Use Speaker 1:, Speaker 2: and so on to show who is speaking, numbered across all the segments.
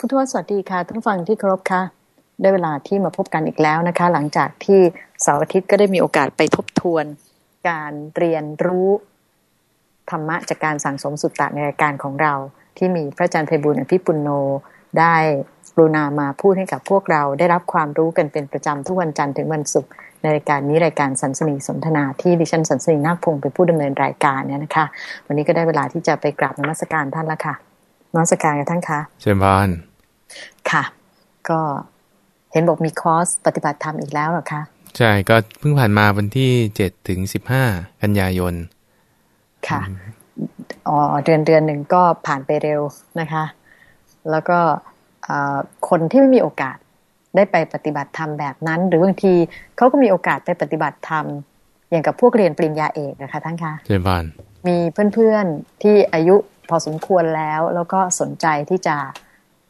Speaker 1: พุทธวสวัสดีค่ะท่านฟังที่เคารพค่ะได้เวลาที่มาพบกันอีกแล้วนะคะ หลังจากที่เสาร์อาทิตย์ก็ได้มีโอกาสไปทบทวน การเรียนรู้ธรรมะจากการสั่งสมสุตตะในรายการของเรา ที่มีพระอาจารย์ไพบุญอภิปุณโนได้กรุณามาพูดให้กับพวกเราได้รับความรู้กันเป็นประจำทุกวันจันทร์ถึงวันศุกร์ในรายการนี้รายการสันสนีสนทนาที่ดิฉันสันสนีนาคพงศ์เป็นผู้ดำเนินรายการเนี่ยนะคะ วันนี้ก็ได้เวลาที่จะไปกราบนมัสการท่านล้วค่ะนมัสการกับท่านคะ
Speaker 2: เชิญพาน
Speaker 1: ค่ะ ก็เห็นบอกมีคอร์สปฏิบัติธรรมอีกแล้วหรอคะ
Speaker 2: ใช่ก็เพิ่งผ่านมาวันที่เจ็ดถึงสิบห้ากันยายน
Speaker 1: ค่ะอ๋อเดือนเดือนหนึ่งก็ผ่านไปเร็วนะคะ แล้วก็คนที่ไม่มีโอกาสได้ไปปฏิบัติธรรมแบบนั้น หรือบางทีเขาก็มีโอกาสไปปฏิบัติธรรมอย่างกับพวกเรียนปริญญาเอกนะคะท่านคะ
Speaker 2: เจบาน
Speaker 1: มีเพื่อนๆที่อายุพอสมควรแล้ว แล้วก็สนใจที่จะ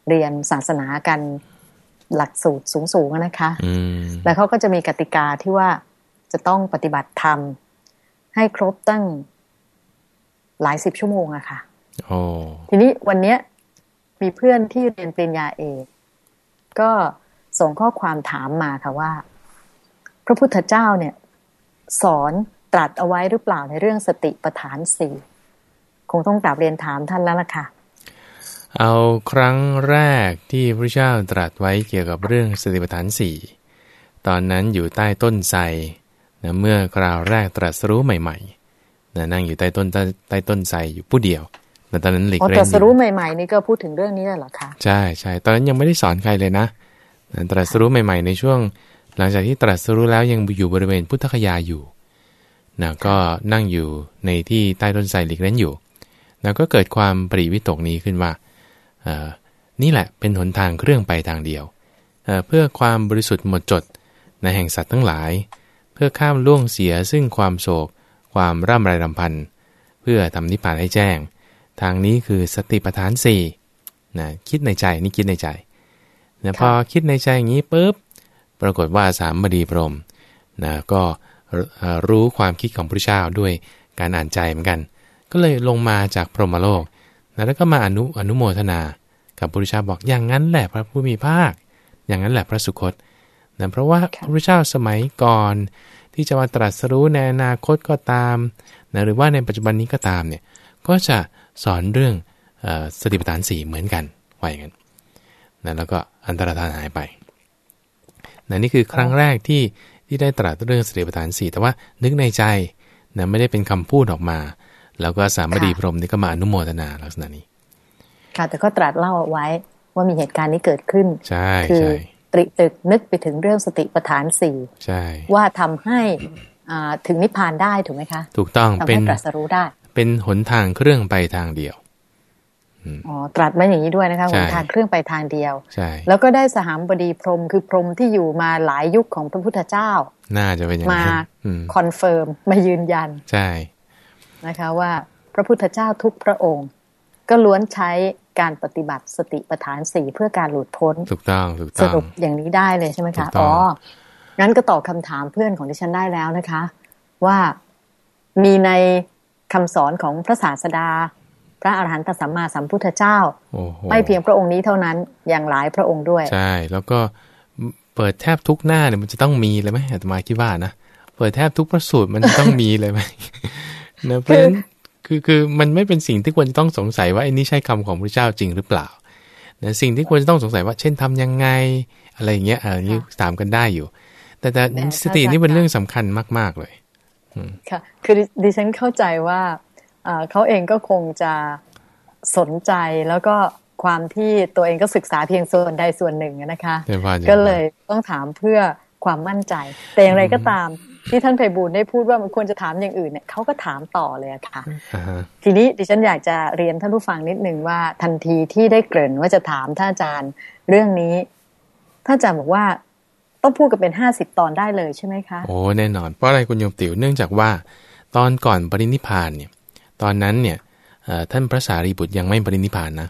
Speaker 1: เรียนศาสนากันหลักสูตรสูงๆนะคะแล้วเขาก็จะมีกติกาที่ว่าจะต้องปฏิบัติธรรม ให้ครบตั้งหลายสิบชั่วโมงอะค่ะทีนี้วันเนี้ยมีเพื่อนที่เรียนปริญญาเอกก็ส่งข้อความถามมาค่ะว่า พระพุทธเจ้าเนี่ย สอนตรัสเอาไว้หรือเปล่าในเรื่องสติปัฏฐานสี่คงต้องกลับเรียนถามท่านแล้วล่ะค่ะ
Speaker 2: เอาครั้งแรกที่พระเจ้าตรัสไว้เกี่ยวกับเรื่องสติปัฏฐานสี่ตอนนั้นอยู่ใต้ต้นไทรนะเมื่อคราวแรกตรัสรู้ใหม่ๆนะนั่งอยู่ใต้ต้นใต้ต้นไทรอยู่ผู้เดียวแต่ตอนนั้นหลีกเล่นตรั
Speaker 1: สรู้ใหม่ๆนี่ก็พูดถึงเรื่องนี้เหรอคะ
Speaker 2: ใช่ใช่ตอนนั้นยังไม่ได้สอนใครเลยนะตรัสรู้ใหม่ ๆ ในช่วง หลังจากที่ตรัสรู้แล้วยังอยู่บริเวณพุทธคยาอยู่นะก็นั่งอยู่ในที่ใต้ต้นไทรหลีกเล่นอยู่นะก็เกิดความปริวิตกนี้ขึ้นว่า นี่แหละเป็นหนทางเครื่องไปทางเดียวเพื่อความบริสุทธิ์หมดจดในแห่งสัตว์ทั้งหลาย เพื่อข้ามล่วงเสียซึ่งความโศก ความร่ำไรรำพัน เพื่อทำนิพพานให้แจ้ง ทางนี้คือสติปัฏฐานสี่นะคิดในใจนี่คิดในใจนะพอคิดในใจอย่างนี้ปุ๊บปรากฏว่าสามบดีพรมนะก็รู้ความคิดของพระเจ้าด้วยการอ่านใจเหมือนกัน ก็เลยลงมาจากพรหมโลก แล้วก็มาอนุอนุโมทนา กับพระพุทธเจ้าบอกอย่างนั้นแหละพระผู้มีภาค อย่างนั้นแหละพระสุคตนะเพราะว่าพระพุทธเจ้าสมัยก่อน ที่จะมาตรัสรู้ในอนาคตก็ตามนะหรือว่าในปัจจุบันนี้ก็ตามเนี่ยก็จะสอนเรื่องสติปัฏฐานสี่เหมือนกันว่าอย่างนั้นนะแล้วก็อันตรธานหายไปนะนี่คือครั้งแรกที่ที่ได้ตรัสเรื่องสติปัฏฐานสี่แต่ว่านึกในใจนะไม่ได้เป็นคำพูดออกมา แล้วก็สามดีพรมนี่ก็มาอนุโมทนาลักษณะนี้
Speaker 1: ค่ะ แต่ก็ตรัสเล่าเอาไว้ว่ามีเหตุการณ์นี้เกิดขึ้น
Speaker 2: ใช่
Speaker 1: คือตริตึกนึกไปถึงเรื่องสติปัฏฐานสี่
Speaker 2: ใช่
Speaker 1: ว่าทำให้ถึงนิพพานได้ถูกไหมคะ
Speaker 2: ถูกต้อง
Speaker 1: เป็นตรัสรู้ได้
Speaker 2: เป็นหนทางเครื่องไปทางเดียว
Speaker 1: อ๋อตรัสมาอย่างนี้ด้วยนะคะหนทางเครื่องไปทางเดียว
Speaker 2: ใช่
Speaker 1: แล้วก็ได้สหัมบดีพรหมคือพรหมที่อยู่มาหลายยุคของพระพุทธเจ้า
Speaker 2: น่าจะเป็นอย่าง
Speaker 1: นั้นมา confirm มายืนยัน
Speaker 2: ใช่
Speaker 1: นะคะว่าพระพุทธเจ้าทุกพระองค์ ก็ล้วนใช้การปฏิบัติสติปัฏฐานสี่เพื่อการหลุดพ้น
Speaker 2: ถูกต้องถูกต้อง
Speaker 1: สรุปอย่างนี้ได้เลยใช่ไหมคะอ๋องั้นก็ตอบคาถามเพื่อนของดิฉันได้แล้วนะคะ ว่ามีในคำสอนของพระศาสดา พระอาหารหันตสัมมาสัมพุทธเจ้า ไม่เพียงพระองค์นี้เท่านั้นอย่างหลายพระองค์ด้วย
Speaker 2: ใช่ แล้วก็เปิดแทบทุกหน้าเนี่ยมันจะต้องมีเลยไหมอาตมาคิดว่านะเปิดแทบทุกพระสูตรมันจะต้องมีเลยไหมเนะเพราะฉะนั้นคือคือมันไม่เป็นสิ่งที่ควรจะต้องสงสัยว่าไอ้นี่ใช่คำของพระเจ้าจริงหรือเปล่าแต่สิ่งที่ควรจะต้องสงสัยว่า เช่นทำยังไง อะไรอย่างเงี้ยอันนี้ถามกันได้อยู่ แต่แต่สตินี่เป็นเรื่องสำคัญมาก ๆเลย
Speaker 1: ค่ะคือดิฉันเข้าใจว่าเขาเองก็คงจะสนใจแล้วก็ความที่ตัวเองก็ศึกษาเพียงส่วนใดส่วนหนึ่งนะคะ ก็เลยต้องถามเพื่อความมั่นใจ แต่อย่างไรก็ตาม ที่ท่านไพบูลได้พูดว่ามันควรจะถามอย่างอื่นเนี่ยเขาก็ถามต่อเลยค่ะ ทีนี้ดิฉันอยากจะเรียนท่านผู้ฟังนิดนึงว่า ทันทีที่ได้เกริ่นว่าจะถามท่านอาจารย์เรื่องนี้ท่านอาจารย์บอกว่าต้องพูดกันเป็นห้าสิบตอนได้เลยใช่ไหมคะ
Speaker 2: โอ้แน่นอน เพราะอะไรคุณโยมติ๋วเนื่องจากว่า ตอนก่อนปรินิพานเนี่ยตอนนั้นเนี่ยท่านพระสารีบุตรยังไม่ปรินิพานนะ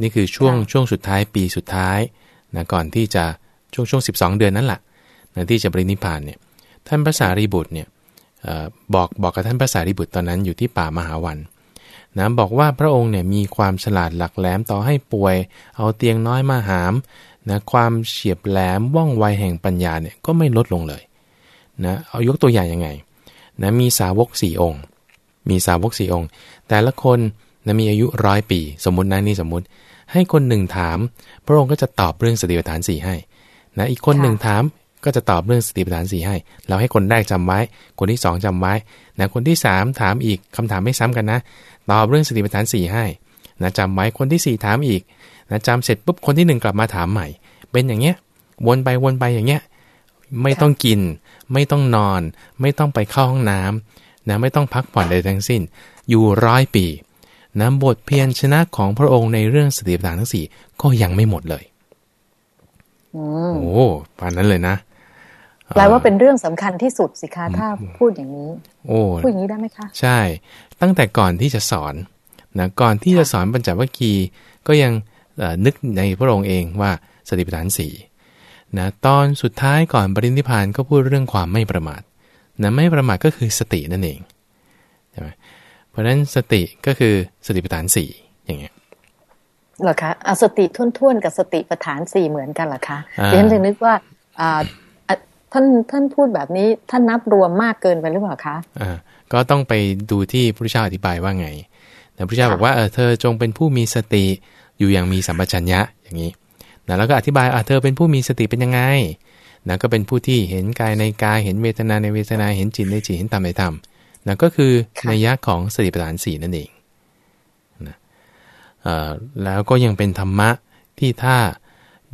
Speaker 2: นี่คือช่วงช่วงสุดท้ายปีสุดท้ายนะก่อนที่จะช่วงช่วงสิบสองเดือนนั้นแหละนะที่จะปรินิพานเนี่ย ท่านพระสารีบุตรเนี่ยบอกบอกกับท่านพระสารีบุตรตอนนั้นอยู่ที่ป่ามหาวันนะบอกว่าพระองค์เนี่ยมีความฉลาดหลักแหลมต่อให้ป่วย เอาเตียงน้อยมาหามนะความเฉียบแหลมว่องไวแห่งปัญญาเนี่ยก็ไม่ลดลงเลยนะเอายกตัวอย่างยังไงนะมีสาวกสี่องค์ มีสาวกสี่องค์ แต่ละคนนะมีอายุร้อยปี สมมตินะนี่สมมติ ให้คนหนึ่งถาม พระองค์ก็จะตอบเรื่องสติปัฏฐานสี่ให้นะอีกคนหนึ่งถาม ก็จะตอบเรื่องสติปัฏฐานสี่ให้ เราให้คนแรกจำไว้ คนที่สองจำไว้นะคนที่สามถามอีกคำถามไม่ซ้ำกันนะ ตอบเรื่องสติปัฏฐานสี่ให้นะจำไว้คนที่สี่ถามอีกนะจำเสร็จปุ๊บคนที่หนึ่งกลับมาถามใหม่ เป็นอย่างเงี้ยวนไปวนไปอย่างเงี้ยไม่ต้องกิน ไม่ต้องนอน ไม่ต้องไปเข้าห้องน้ำนะไม่ต้องพักผ่อนใดทั้งสิ้น อยู่ร้อยปีนะบทเพียรชนะของพระองค์ในเรื่องสติปัฏฐานทั้งสี่ก็ยังไม่หมดเลยโอ้ปานนั้นเลยนะ
Speaker 1: แปลว่าเป็นเรื่องสำคัญที่สุดสิคะถ้าพูดอย่างนี้
Speaker 2: โอ้
Speaker 1: พูดอย่างนี้ได้ไหมคะ
Speaker 2: ใช่ ตั้งแต่ก่อนที่จะสอนนะก่อนที่จะสอนปัญจวัคคีย์ก็ยังนึกในพระองค์เองว่าสติปัฏฐานสี่นะตอนสุดท้ายก่อนปรินิพานก็พูดเรื่องความไม่ประมาทนะไม่ประมาทก็คือสตินั่นเองใช่ไหมเพราะฉะนั้นสติก็คือสติปัฏฐานสี่อย่างเงี้ย
Speaker 1: เหรอคะอสติทุ่นๆกับสติปัฏฐานสี่เหมือนกันเหรอคะดิฉันจะนึกว่า ท่านท่านพูดแบบนี้ท่านนับรวมมากเกินไปหรือเปล่าคะ
Speaker 2: อ่าก็ต้องไปดูที่พระเจ้าอธิบายว่าไงแต่พระเจ้าบอกว่าเออเธอจงเป็นผู้มีสติอยู่อย่างมีสัมปชัญญะอย่างนี้นะแล้วก็อธิบายอ่าเธอเป็นผู้มีสติเป็นยังไงนะก็เป็นผู้ที่เห็นกายในกายเห็นเวทนาในเวทนาเห็นจิตในจิตเห็นธรรมในธรรมนะก็คือในยะของสติปัฏฐานสี่นั่นเองนะแล้วก็ยังเป็นธรรมะที่ถ้า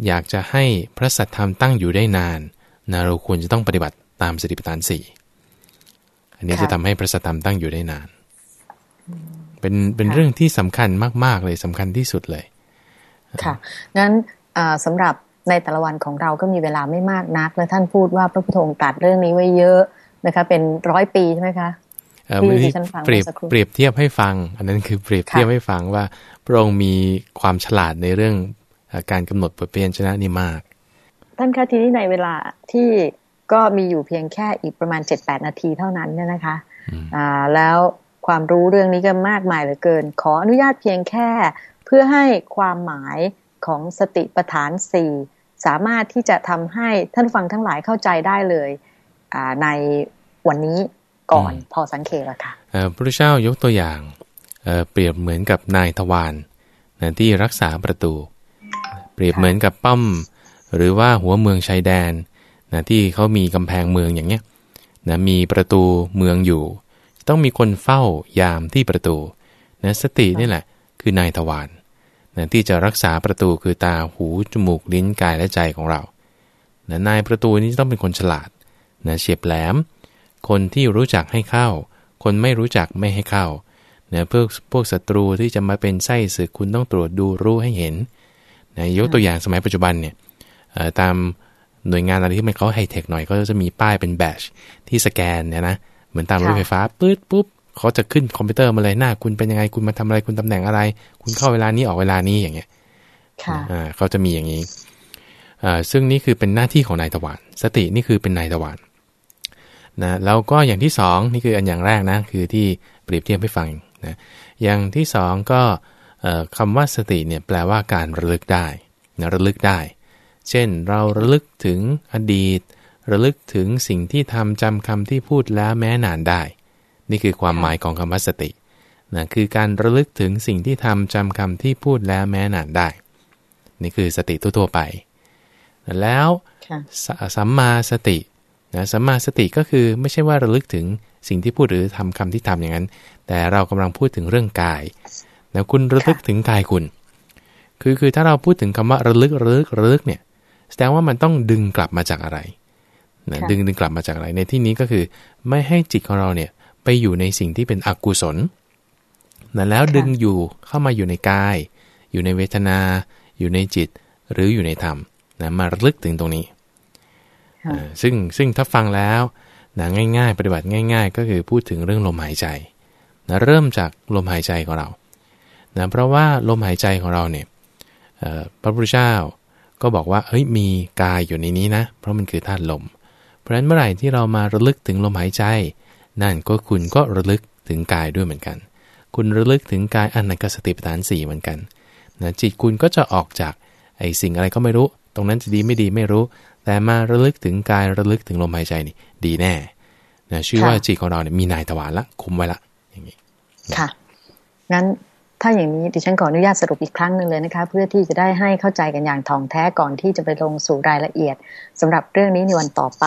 Speaker 2: อยากจะให้พระสัทธรรมตั้งอยู่ได้นาน นะเราควรจะต้องปฏิบัติตามสติปัฏฐานสี่อันนี้จะทำให้พระสัทธรรมตั้งอยู่ได้นาน เป็นเป็นเรื่องที่สำคัญมาก ๆ เลยสำคัญที่สุดเลย
Speaker 1: ค่ะ งั้นสำหรับในแต่ละวันของเราก็มีเวลาไม่มากนัก และท่านพูดว่าพระพุทธองค์ตัดเรื่องนี้ไว้เยอะนะคะ เป็นร้อยปีใช่ไหมคะ
Speaker 2: ที่ฉันฟังเปรียบเปรียบเทียบให้ฟัง อันนั้นคือเปรียบเทียบให้ฟังว่าพระองค์มีความฉลาดในเรื่องการกำหนดบทเปลี่ยนชนะนี่มาก
Speaker 1: ท่านคะทีนี้ในเวลาที่ก็มีอยู่เพียงแค่อีกประมาณเจ็ดแปดนาทีเท่านั้นเนี่ยนะคะอ่าแล้วความรู้เรื่องนี้ก็มากมายเหลือเกิน ขออนุญาตเพียงแค่เพื่อให้ความหมายของสติปัฏฐานสี่สามารถที่จะทำให้ท่านฟังทั้งหลายเข้าใจได้เลยในวันนี้ก่อนพอสังเกตละค่ะ
Speaker 2: พระเจ้ายกตัวอย่างเปรียบเหมือนกับนายทวารที่รักษาประตู เปรียบเหมือนกับป้อม หรือว่าหัวเมืองชายแดนนะที่เขามีกำแพงเมืองอย่างเนี้ยนะมีประตูเมืองอยู่ ต้องมีคนเฝ้ายามที่ประตูนะสตินี่แหละ คือนายทวารนะที่จะรักษาประตูคือตาหูจมูกลิ้นกายและใจของเรานะนายประตูนี้ต้องเป็นคนฉลาดนะเฉียบแหลม คนที่รู้จักให้เข้า คนไม่รู้จักไม่ให้เข้านะเพื่อพวกศัตรูที่จะมาเป็นไส้ศึกคุณต้องตรวจดูรู้ให้เห็นนะยกตัวอย่างสมัยปัจจุบันเนี่ย ตามหน่วยงานอะไรที่มันเขาไฮเทคหน่อยก็จะมีป้ายเป็นแบชที่สแกนเนี่ยนะเหมือนตามรถไฟฟ้าปื๊ดปุ๊บเขาจะขึ้นคอมพิวเตอร์มาเลยหน้า คุณเป็นยังไงคุณมาทำอะไรคุณตำแหน่งอะไร คุณเข้าเวลานี้ออกเวลานี้อย่างเงี้ย
Speaker 1: ค่ะ
Speaker 2: เขาจะมีอย่างนี้อ่าซึ่งนี่คือเป็นหน้าที่ของนายทวาร สตินี่คือเป็นนายทวารนะแล้วก็อย่างที่สองนี่คืออันอย่างแรกนะคือที่เปรียบเทียบให้ฟังนะอย่างที่สองก็คำว่าสติเนี่ยแปลว่าการระลึกได้นะระลึกได้ เช่นเราระลึกถึงอดีต ระลึกถึงสิ่งที่ทำจำคำที่พูดแล้วแม้นานได้ นี่คือความหมายของคำว่าสตินะคือการระลึกถึงสิ่งที่ทำจำคำที่พูดแล้วแม้นานได้ นี่คือสติทั่วๆไป แล้วสัมมาสตินะสัมมาสติก็คือไม่ใช่ว่าระลึกถึงสิ่งที่พูดหรือทำคำที่ทำอย่างนั้น แต่เรากำลังพูดถึงเรื่องกายแล้วคุณระลึกถึงกายคุณ คือคือถ้าเราพูดถึงคำว่าระลึกระลึกระลึกเนี่ย แสดงว่ามันต้องดึงกลับมาจากอะไรนะดึงดึงกลับมาจากอะไรในที่นี้ก็คือ ไม่ให้จิตของเราเนี่ยไปอยู่ในสิ่งที่เป็นอกุศลนะแล้วดึงอยู่เข้ามาอยู่ในกาย อยู่ในเวทนา อยู่ในจิต หรืออยู่ในธรรมนะมาระลึกถึงตรงนี้ ซึ่งซึ่งถ้าฟังแล้วนะง่าย ๆ ปฏิบัติง่าย ๆ ก็คือพูดถึงเรื่องลมหายใจนะเริ่มจากลมหายใจของเรานะเพราะว่าลมหายใจของเราเนี่ยพระพุทธเจ้า ก็บอกว่าเฮ้ยมีกายอยู่ในนี้นะ เพราะมันคือธาตุลม เพราะฉะนั้นเมื่อไหร่ที่เรามาระลึกถึงลมหายใจ นั่นก็คุณก็ระลึกถึงกายด้วยเหมือนกัน คุณระลึกถึงกายอันนั้นก็สติปัฏฐานสี่เหมือนกันนะจิตคุณก็จะออกจากไอ้สิ่งอะไรก็ไม่รู้ ตรงนั้นจะดีไม่ดีไม่รู้ แต่มาระลึกถึงกายระลึกถึงลมหายใจนี่ดีแน่นะชื่อว่าจิตของเราเนี่ยมีนายตวารละคุมไว้ละอย่างนี้
Speaker 1: ค่ะงั้น ถ้าอย่างนี้ดิฉันขออนุญาตสรุปอีกครั้งหนึ่งเลยนะคะ เพื่อที่จะได้ให้เข้าใจกันอย่างท่องแท้ก่อนที่จะไปลงสู่รายละเอียดสำหรับเรื่องนี้ในวันต่อไป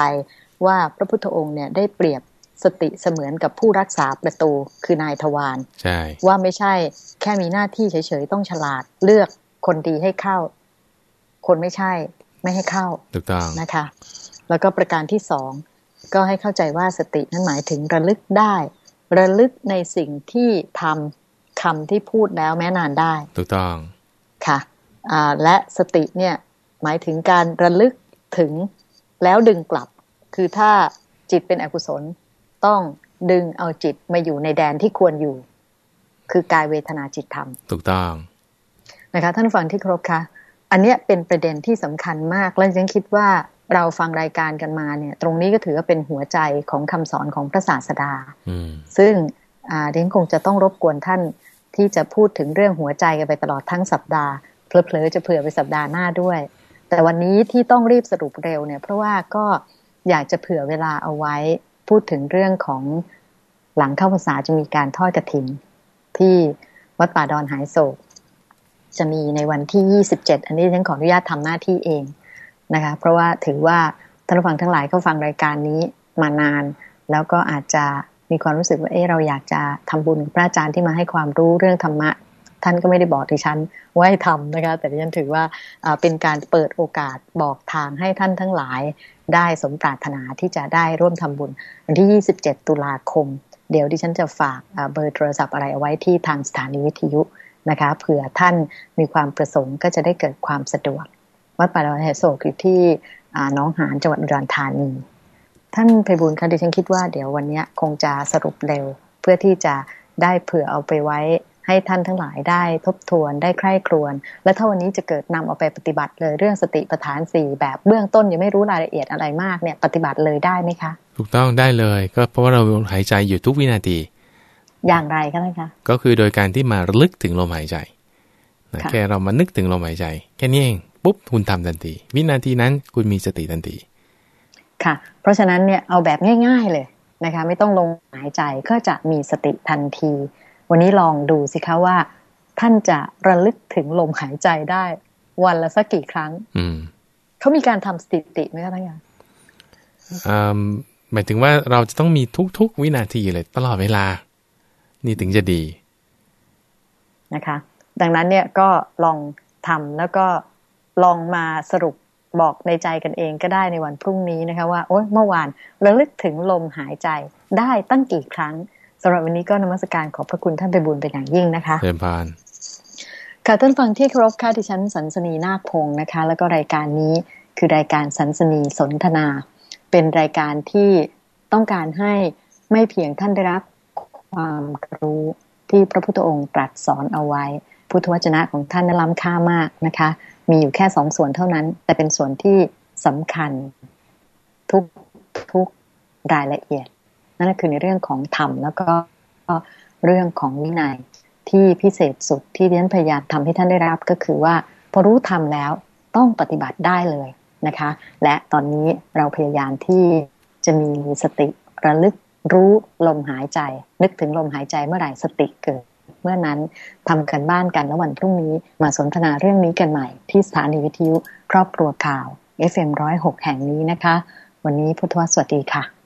Speaker 1: ว่าพระพุทธองค์เนี่ยได้เปรียบสติเสมือนกับผู้รักษาประตูคือนายทวาร
Speaker 2: ใช่
Speaker 1: ว่าไม่ใช่แค่มีหน้าที่เฉยๆต้องฉลาดเลือกคนดีให้เข้า คนไม่ใช่ ไม่ให้เข้า
Speaker 2: ถูกต้อง
Speaker 1: นะคะ แล้วก็ประการที่สองก็ให้เข้าใจว่าสตินั้นหมายถึงระลึกได้ ระลึกในสิ่งที่ทำ คำที่พูดแล้วแม้นานได้
Speaker 2: ถูกต้อง
Speaker 1: ค่ะและสติเนี่ยหมายถึงการระลึกถึงแล้วดึงกลับ คือถ้าจิตเป็นอกุศลต้องดึงเอาจิตมาอยู่ในแดนที่ควรอยู่ คือกายเวทนาจิตธรรม
Speaker 2: ถูกต้อง
Speaker 1: นะคะท่านฟังที่ครบคะอันนี้เป็นประเด็นที่สำคัญมากและฉันคิดว่าเราฟังรายการกันมาเนี่ย ตรงนี้ก็ถือว่าเป็นหัวใจของคำสอนของพระศาสดาซึ่งเดนคงจะต้องรบกวนท่าน ที่จะพูดถึงเรื่องหัวใจกันไปตลอดทั้งสัปดาห์เพลอๆจะเผื่อไปสัปดาห์หน้าด้วย แต่วันนี้ที่ต้องรีบสรุปเร็วเนี่ย เพราะว่าก็อยากจะเผื่อเวลาเอาไว้ พูดถึงเรื่องของหลังเข้าภาษาจะมีการทอดกระถินที่วัดป่าดอนหายโศก จะมีในวันที่ 27 อันนี้ฉันขออนุญาตทำหน้าที่เองนะคะ เพราะว่าถือว่าท่านผู้ฟังทั้งหลายก็ฟังรายการนี้มานาน แล้วก็อาจจะ มีความรู้สึกว่าเออเราอยากจะทำบุญพระอาจารย์ที่มาให้ความรู้เรื่องธรรมะ ท่านก็ไม่ได้บอกดิฉันว่าให้ทำนะคะ แต่ดิฉันถือว่าเป็นการเปิดโอกาสบอกทางให้ท่านทั้งหลายได้สมปรารถนาที่จะได้ร่วมทำบุญ วันที่ 27 ตุลาคม เดี๋ยวดิฉันจะฝากเบอร์โทรศัพท์อะไรเอาไว้ที่ทางสถานีวิทยุนะคะเผื่อท่านมีความประสงค์ก็จะได้เกิดความสะดวก วัดป่าดอนแหโศกอยู่ที่น้องหานจังหวัดอุดรธานี ท่านไพบุญคะดิฉันคิดว่าเดี๋ยววันนี้คงจะสรุปเร็ว เพื่อที่จะได้เผื่อเอาไปไว้ให้ท่านทั้งหลายได้ทบทวนได้ใคร่ครวญและถ้าวันนี้จะเกิดนำเอาไปปฏิบัติเลยเรื่องสติปัฏฐานสี่แบบเบื้องต้นยังไม่รู้รายละเอียดอะไรมากเนี่ยปฏิบัติเลยได้ไหมคะ
Speaker 2: ถูกต้องได้เลย ก็เพราะว่าเราหายใจอยู่ทุกวินาที
Speaker 1: อย่างไรคะท่านคะ
Speaker 2: ก็คือโดยการที่มาระลึกถึงลมหายใจนะแค่เรามานึกถึงลมหายใจ แค่นี้เองปุ๊บคุณทำทันที วินาทีนั้นคุณมีสติทันที
Speaker 1: ค่ะ เพราะฉะนั้นเนี่ยเอาแบบง่าย ๆเลยนะคะ ไม่ต้องลงหายใจก็จะมีสติทันที วันนี้ลองดูสิคะว่า ท่านจะระลึกถึงลมหายใจได้ วันละสักกี่ครั้ง
Speaker 2: อืม
Speaker 1: เขามีการทำสถิติไหมคะท่านคะ
Speaker 2: หมายถึงว่าเราจะต้องมีทุกๆ วินาทีเลยตลอดเวลา นี่ถึงจะดี
Speaker 1: นะคะ ดังนั้นเนี่ยก็ลองทำแล้วก็ลองมาสรุป บอกในใจกันเองก็ได้ในวันพรุ่งนี้นะคะว่าโอ๊ยเมื่อวานระลึกถึงลมหายใจได้ตั้งกี่ครั้งสำหรับวันนี้ก็นมัสการขอบพระคุณท่านไปบุญเป็นอย่างยิ่งนะคะ
Speaker 2: เรียนพาน
Speaker 1: ค่ะท่านฟังที่ครบค่ะที่ฉันสันสนีนาคพงศ์นะคะ แล้วก็รายการนี้คือรายการสันสนีสนทนา เป็นรายการที่ต้องการให้ไม่เพียงท่านได้รับความรู้ที่พระพุทธองค์ตรัสสอนเอาไว้ พุทธวจนะของท่านนั้นล้ำค่ามากนะคะ มีอยู่แค่สองส่วนเท่านั้น แต่เป็นส่วนที่สำคัญทุกทุกรายละเอียด นั่นก็คือในเรื่องของธรรมแล้วก็เรื่องของวินัยที่พิเศษสุดที่เรียนพยายามทำให้ท่านได้รับก็คือว่าพอรู้ทำแล้วต้องปฏิบัติได้เลยนะคะ และตอนนี้เราพยายามที่จะมีสติระลึกรู้ลมหายใจ นึกถึงลมหายใจเมื่อไหร่สติเกิด เมื่อนั้นทำกันบ้านกันแล้ววันพรุ่งนี้มาสนทนาเรื่องนี้กันใหม่ ที่สถานีวิทยุครอบครัวข่าว FM106 แห่งนี้นะคะ วันนี้พุทธวสวัสดีค่ะ